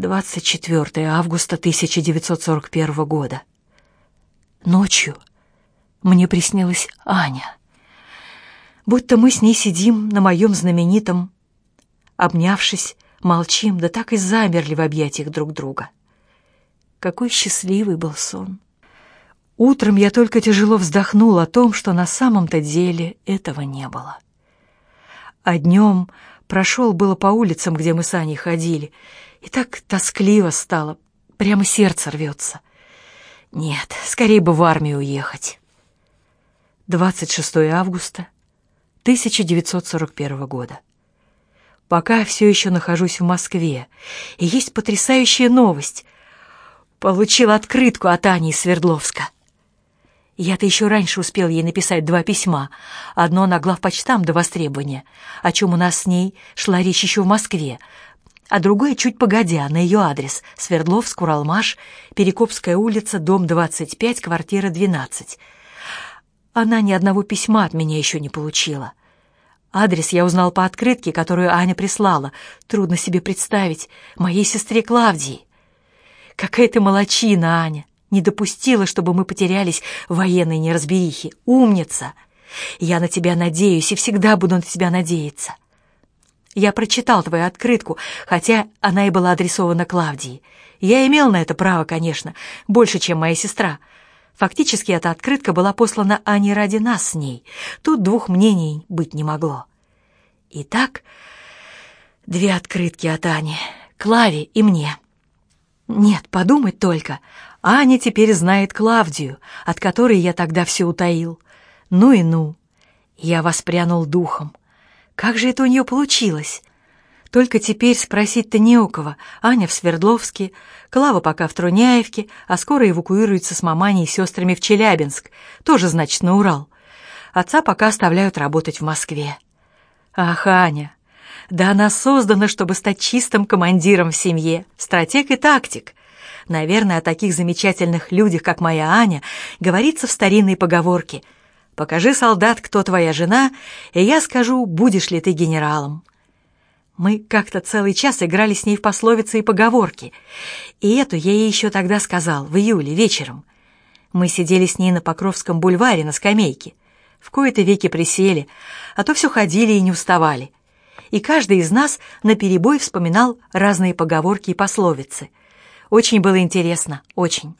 24 августа 1941 года. Ночью мне приснилась Аня. Будто мы с ней сидим на моем знаменитом, обнявшись, молчим, да так и замерли в объятиях друг друга. Какой счастливый был сон. Утром я только тяжело вздохнул о том, что на самом-то деле этого не было. А днем прошел было по улицам, где мы с Аней ходили, и так тоскливо стало, прямо сердце рвется. Нет, скорее бы в армию уехать. 26 августа 1941 года. Пока все еще нахожусь в Москве, и есть потрясающая новость. Получил открытку от Ани из Свердловска. Я-то еще раньше успел ей написать два письма. Одно на главпочтам до востребования, о чем у нас с ней шла речь еще в Москве, а другое чуть погодя, на ее адрес — Свердловск, Уралмаш, Перекопская улица, дом 25, квартира 12. Она ни одного письма от меня еще не получила. Адрес я узнал по открытке, которую Аня прислала. Трудно себе представить. Моей сестре Клавдии. Какая ты молочина, Аня не допустила, чтобы мы потерялись в военной неразберихе. Умница! Я на тебя надеюсь и всегда буду на тебя надеяться. Я прочитал твою открытку, хотя она и была адресована Клавдии. Я имел на это право, конечно, больше, чем моя сестра. Фактически эта открытка была послана Ане ради нас с ней. Тут двух мнений быть не могло. Итак, две открытки от Ани, Клаве и мне. Нет, подумать только, Аня теперь знает Клавдию, от которой я тогда все утаил. Ну и ну. Я воспрянул духом. Как же это у нее получилось? Только теперь спросить-то не у кого. Аня в Свердловске, Клава пока в Труняевке, а скоро эвакуируется с маманей и сестрами в Челябинск, тоже, значит, на Урал. Отца пока оставляют работать в Москве. Ах, Аня, да она создана, чтобы стать чистым командиром в семье, стратег и тактик. Наверное, о таких замечательных людях, как моя Аня, говорится в старинной поговорке «Покажи, солдат, кто твоя жена, и я скажу, будешь ли ты генералом». Мы как-то целый час играли с ней в пословицы и поговорки, и эту я ей еще тогда сказал, в июле, вечером. Мы сидели с ней на Покровском бульваре на скамейке. В кои-то веки присели, а то все ходили и не уставали. И каждый из нас наперебой вспоминал разные поговорки и пословицы — очень было интересно, очень.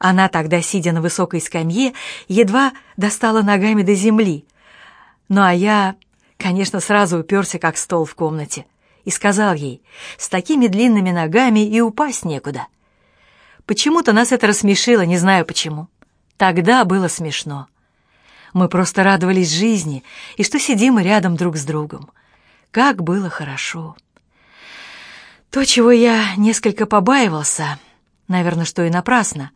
Она тогда, сидя на высокой скамье, едва достала ногами до земли. Ну а я, конечно, сразу уперся, как стол в комнате, и сказал ей, с такими длинными ногами и упасть некуда. Почему-то нас это рассмешило, не знаю почему. Тогда было смешно. Мы просто радовались жизни, и что сидим рядом друг с другом. Как было хорошо. То, чего я несколько побаивался, наверное, что и напрасно,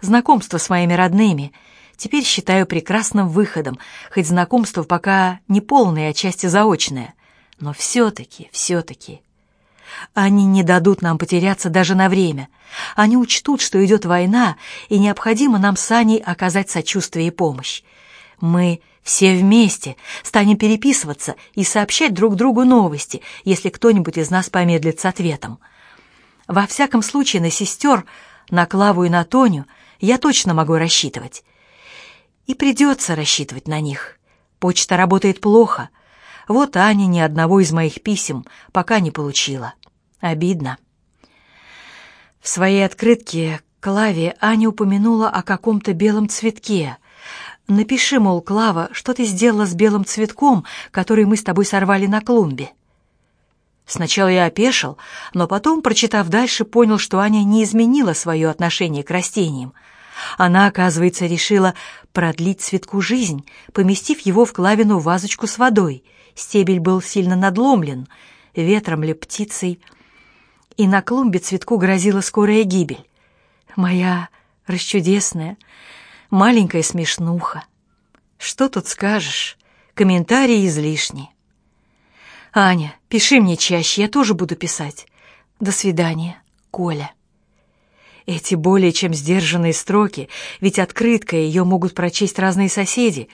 знакомство с моими родными, теперь считаю прекрасным выходом, хоть знакомство пока не полное, а отчасти заочное. Но все-таки, все-таки... Они не дадут нам потеряться даже на время. Они учтут, что идет война, и необходимо нам с Аней оказать сочувствие и помощь. Мы все вместе станем переписываться и сообщать друг другу новости, если кто-нибудь из нас помедлит с ответом. Во всяком случае, на сестер, на Клаву и на Тоню я точно могу рассчитывать. И придется рассчитывать на них. Почта работает плохо. Вот Аня ни одного из моих писем пока не получила. Обидно. В своей открытке Клаве Аня упомянула о каком-то белом цветке — Напиши, мол, Клава, что ты сделала с белым цветком, который мы с тобой сорвали на клумбе. Сначала я опешил, но потом, прочитав дальше, понял, что Аня не изменила свое отношение к растениям. Она, оказывается, решила продлить цветку жизнь, поместив его в Клавину вазочку с водой. Стебель был сильно надломлен, ветром ли птицей, и на клумбе цветку грозила скорая гибель. Моя расчудесная, маленькая смешнуха. Что тут скажешь? Комментарии излишни. Аня, пиши мне чаще, я тоже буду писать. До свидания, Коля. Эти более чем сдержанные строки, ведь открытка ее могут прочесть разные соседи.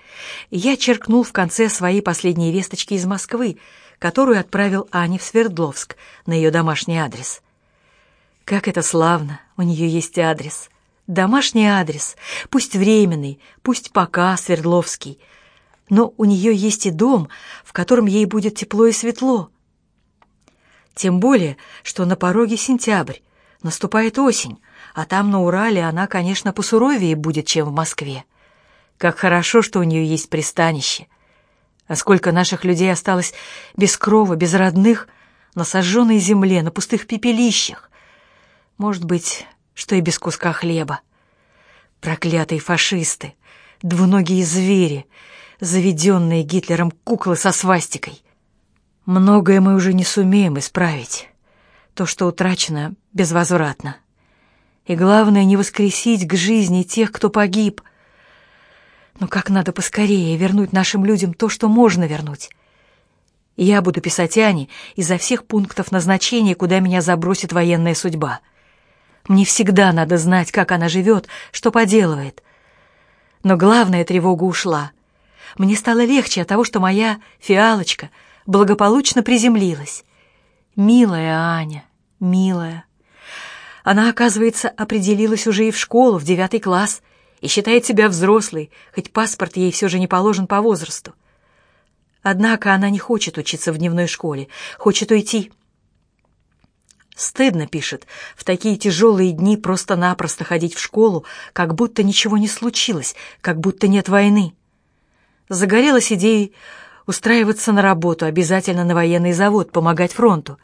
Я черкнул в конце своей последней весточки из Москвы, которую отправил Ане в Свердловск на ее домашний адрес. Как это славно, у нее есть адрес. Домашний адрес, пусть временный, пусть пока Свердловский. Но у нее есть и дом, в котором ей будет тепло и светло. Тем более, что на пороге сентябрь, наступает осень, а там на Урале она, конечно, посуровее будет, чем в Москве. Как хорошо, что у нее есть пристанище. А сколько наших людей осталось без крова, без родных, на сожженной земле, на пустых пепелищах. Может быть, что и без куска хлеба. Проклятые фашисты, двуногие звери, заведенные Гитлером куклы со свастикой. Многое мы уже не сумеем исправить. То, что утрачено, безвозвратно. И главное, не воскресить к жизни тех, кто погиб — но как надо поскорее вернуть нашим людям то, что можно вернуть. Я буду писать Ане изо всех пунктов назначения, куда меня забросит военная судьба. Мне всегда надо знать, как она живет, что поделывает. Но главная тревога ушла. Мне стало легче от того, что моя фиалочка благополучно приземлилась. Милая Аня, милая. Она, оказывается, определилась уже и в школу, в девятый класс — и считает себя взрослой, хоть паспорт ей все же не положен по возрасту. Однако она не хочет учиться в дневной школе, хочет уйти. Стыдно, пишет, в такие тяжелые дни просто-напросто ходить в школу, как будто ничего не случилось, как будто нет войны. Загорелась идеей устраиваться на работу, обязательно на военный завод, помогать фронту.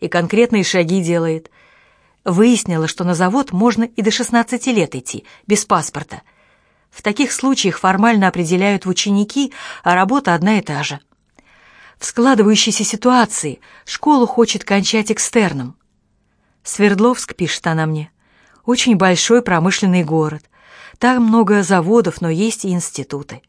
И конкретные шаги делает. Выяснила, что на завод можно и до 16 лет идти, без паспорта. В таких случаях формально определяют в ученики, а работа одна и та же. В складывающейся ситуации школу хочет кончать экстерном. Свердловск, пишет она мне, очень большой промышленный город. Там много заводов, но есть и институты.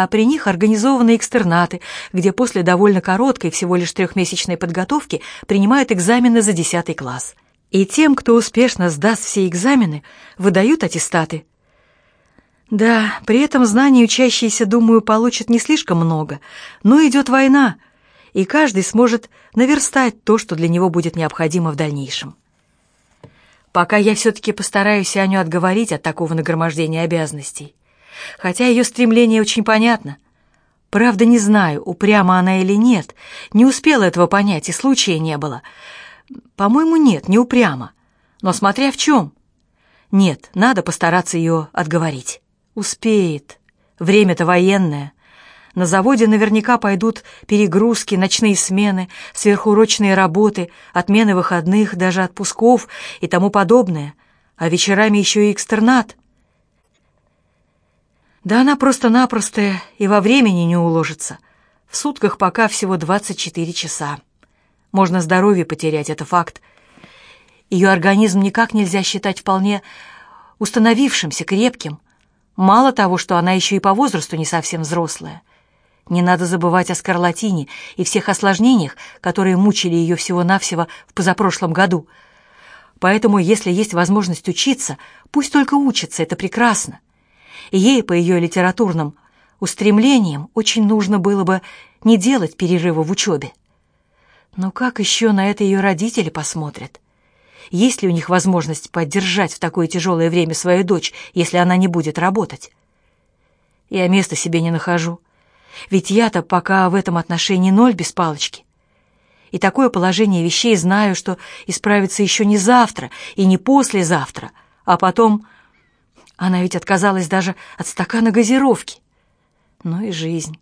А при них организованы экстернаты, где после довольно короткой, всего лишь трехмесячной подготовки принимают экзамены за 10 класс – и тем, кто успешно сдаст все экзамены, выдают аттестаты. Да, при этом знаний учащиеся, думаю, получат не слишком много, но идет война, и каждый сможет наверстать то, что для него будет необходимо в дальнейшем. Пока я все-таки постараюсь Аню отговорить от такого нагромождения обязанностей. Хотя ее стремление очень понятно. Правда, не знаю, упряма она или нет, не успела этого понять, и случая не было — по-моему, нет, не упрямо. Но смотря в чем. Нет, надо постараться ее отговорить. Успеет. Время-то военное. На заводе наверняка пойдут перегрузки, ночные смены, сверхурочные работы, отмены выходных, даже отпусков и тому подобное. А вечерами еще и экстернат. Да она просто-напросто и во времени не уложится. В сутках пока всего 24 часа. Можно здоровье потерять, это факт. Ее организм никак нельзя считать вполне установившимся, крепким. Мало того, что она еще и по возрасту не совсем взрослая. Не надо забывать о скарлатине и всех осложнениях, которые мучили ее всего-навсего в позапрошлом году. Поэтому, если есть возможность учиться, пусть только учится, это прекрасно. Ей, по ее литературным устремлениям, очень нужно было бы не делать перерыва в учебе. Но как еще на это ее родители посмотрят? Есть ли у них возможность поддержать в такое тяжелое время свою дочь, если она не будет работать? Я места себе не нахожу. Ведь я-то пока в этом отношении ноль без палочки. И такое положение вещей знаю, что исправится еще не завтра и не послезавтра, а потом... Она ведь отказалась даже от стакана газировки. Ну и жизнь.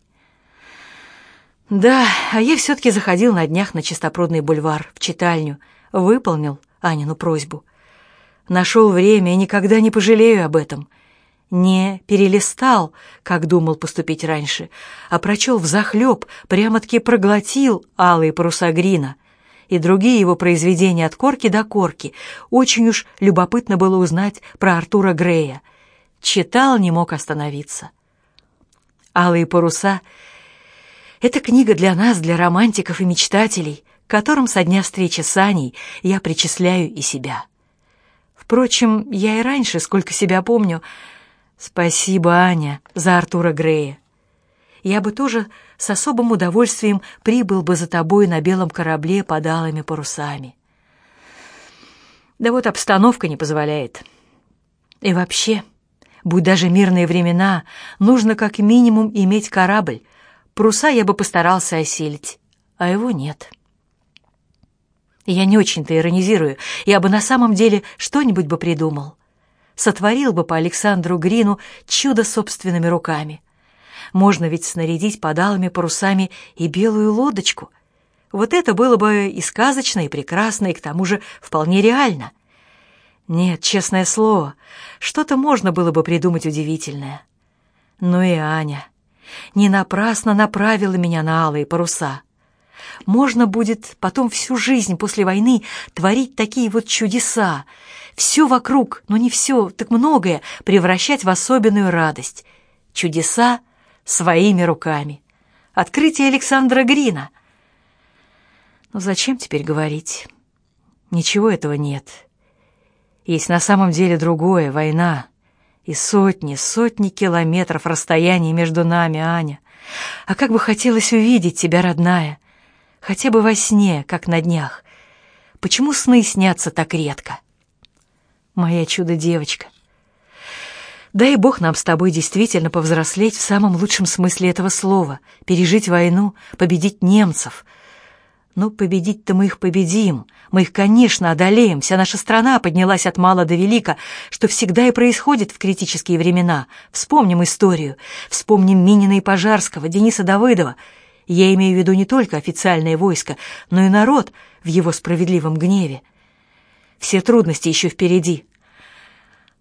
Да, а я все-таки заходил на днях на Чистопрудный бульвар, в читальню, выполнил Анину просьбу. Нашел время и никогда не пожалею об этом. Не перелистал, как думал поступить раньше, а прочел взахлеб, прямо-таки проглотил алые паруса Грина и другие его произведения от корки до корки. Очень уж любопытно было узнать про Артура Грея. Читал, не мог остановиться. «Алые паруса» Это книга для нас, для романтиков и мечтателей, к которым со дня встречи с Аней я причисляю и себя. Впрочем, я и раньше, сколько себя помню... Спасибо, Аня, за Артура Грея. Я бы тоже с особым удовольствием прибыл бы за тобой на белом корабле под алыми парусами. Да вот обстановка не позволяет. И вообще, будь даже мирные времена, нужно как минимум иметь корабль. Паруса я бы постарался осилить, а его нет. Я не очень-то иронизирую, я бы на самом деле что-нибудь бы придумал. Сотворил бы по Александру Грину чудо собственными руками. Можно ведь снарядить подалыми парусами и белую лодочку. Вот это было бы и сказочно, и прекрасно, и к тому же вполне реально. Нет, честное слово, что-то можно было бы придумать удивительное. Ну и Аня не напрасно направила меня на алые паруса. Можно будет потом всю жизнь после войны творить такие вот чудеса, все вокруг, но не все, так многое, превращать в особенную радость. Чудеса своими руками. Открытие Александра Грина. Но зачем теперь говорить? Ничего этого нет. Есть на самом деле другое — война. И сотни, сотни километров расстояния между нами, Аня. А как бы хотелось увидеть тебя, родная. Хотя бы во сне, как на днях. Почему сны снятся так редко? Моя чудо-девочка. Дай Бог нам с тобой действительно повзрослеть в самом лучшем смысле этого слова, пережить войну, победить немцев. Но победить-то мы их победим, мы их, конечно, одолеем. Вся наша страна поднялась от мала до велика, что всегда и происходит в критические времена. Вспомним историю, вспомним Минина и Пожарского, Дениса Давыдова. Я имею в виду не только официальное войско, но и народ в его справедливом гневе. Все трудности еще впереди.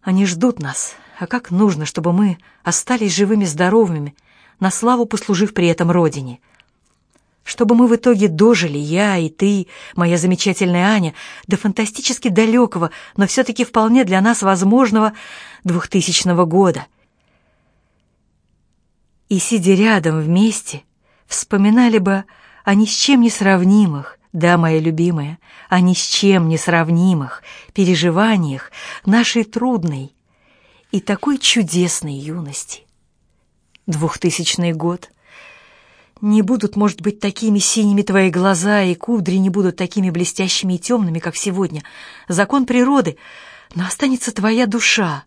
Они ждут нас, а как нужно, чтобы мы остались живыми-здоровыми, на славу послужив при этом Родине. Чтобы мы в итоге дожили, я и ты, моя замечательная Аня, до фантастически далекого, но все-таки вполне для нас возможного двухтысячного года. И, сидя рядом вместе, вспоминали бы о ни с чем не сравнимых, да, моя любимая, о ни с чем не сравнимых переживаниях нашей трудной, и такой чудесной юности. Двухтысячный год. Не будут, может быть, такими синими твои глаза, и кудри не будут такими блестящими и темными, как сегодня. Закон природы, но останется твоя душа,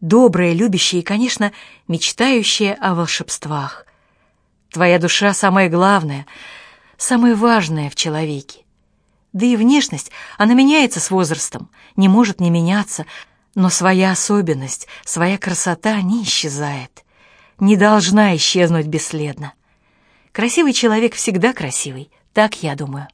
добрая, любящая и, конечно, мечтающая о волшебствах. Твоя душа самое главное, самое важное в человеке. Да и внешность, она меняется с возрастом, не может не меняться, но своя особенность, своя красота не исчезает, не должна исчезнуть бесследно. Красивый человек всегда красивый, так я думаю.